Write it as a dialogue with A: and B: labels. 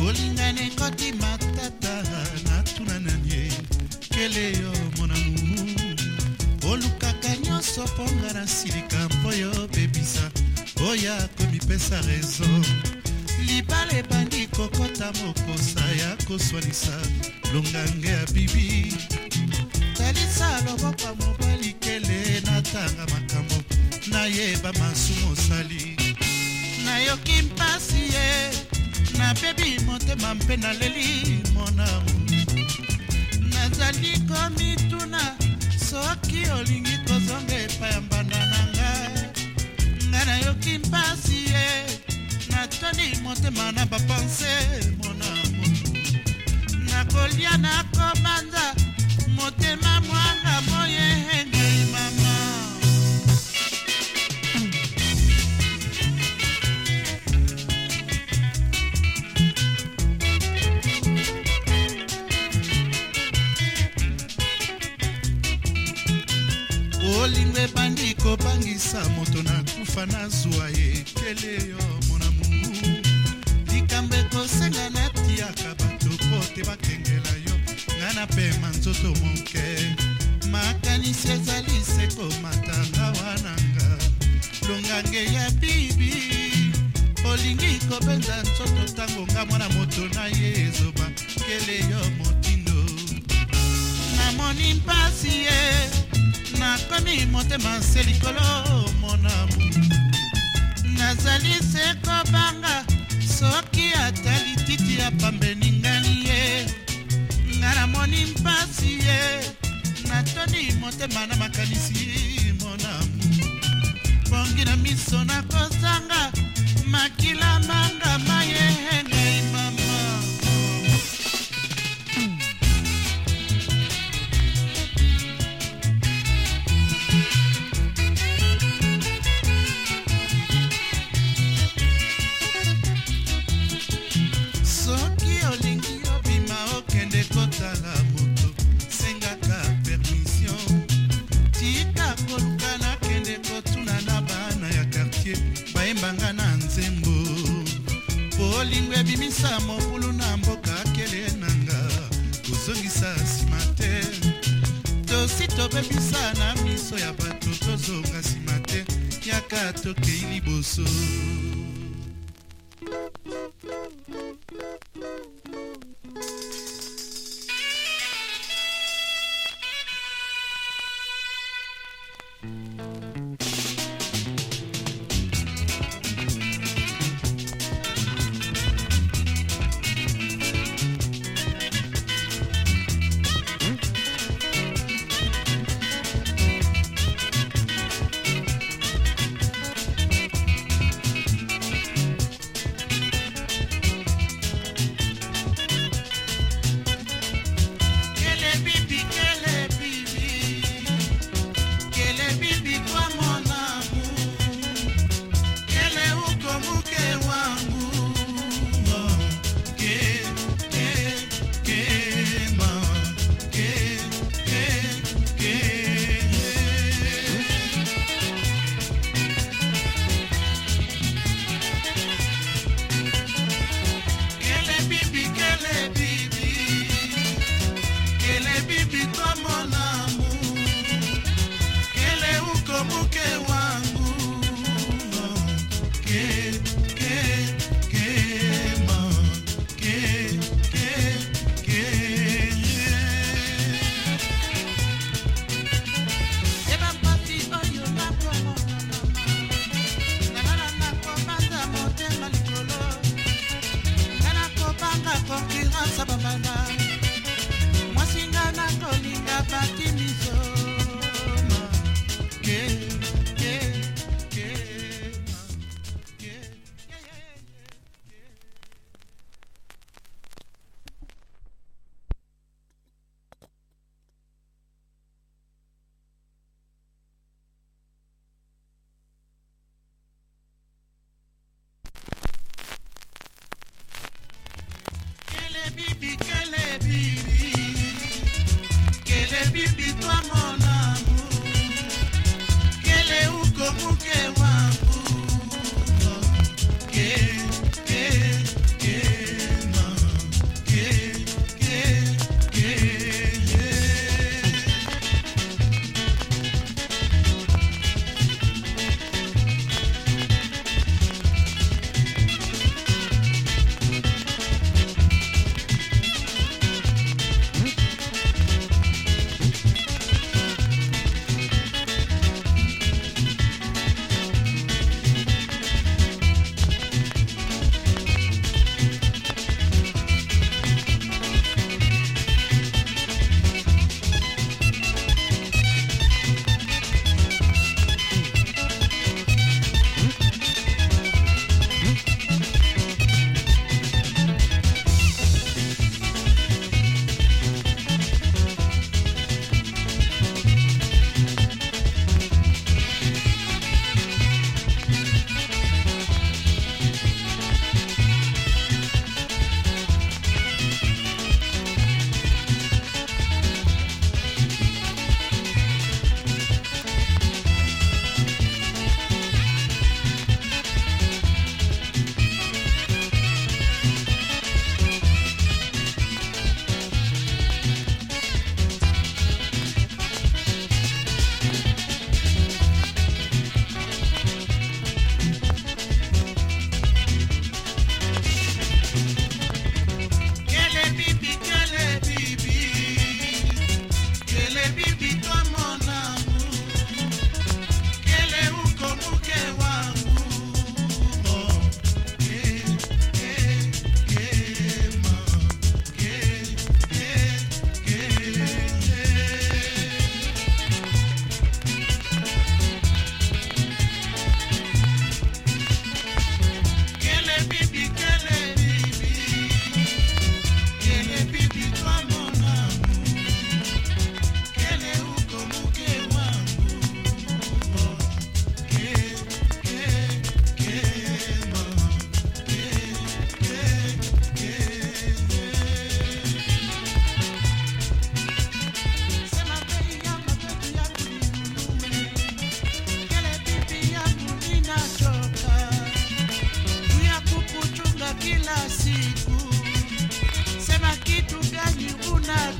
A: tolingana ekoti matata natuna nani ye kele yo monamu olukaka nyonso mponga na silika mpo yo bebisa oya komipesa rezo libala ebandi kokota mokosa ya koswanisa longange ya bibi talisa loboko ya mobali kele natanga makambo nayeba masumu osali nayoki mpasi ye nabebi motema mpe naleli monamo nazali komituna soki olingi kozonga epai ya mbanda na nga nga nayoki mpasi ye natoni motema na bapense monamo nakolia nakobanza kobangisa moto nakufa nazwa ekele yo mona mungu likambo ekosenga natiaka bato po te bakengela yo ngai napema nzoto moke makanisi ezali se komatanga wananga longange ya bibi olingi kobenza nzoto ntango nga mwana moto na ye ezoba kele yo motindo namoni mpasi ye nakomi motema se likolo monamu nazali se kobanga soki ata lititi ya pambeningani ye nga namoni mpasi ye natoni motema na makanisi monamu pongi na miso nakozanga makila mangama ye bolingo ebimisa mobulu na mboka kele nanga kozongisa nsima te tosi tobebisa na miso ya bato tozonga nsima te yaka tokei liboso yeah. night.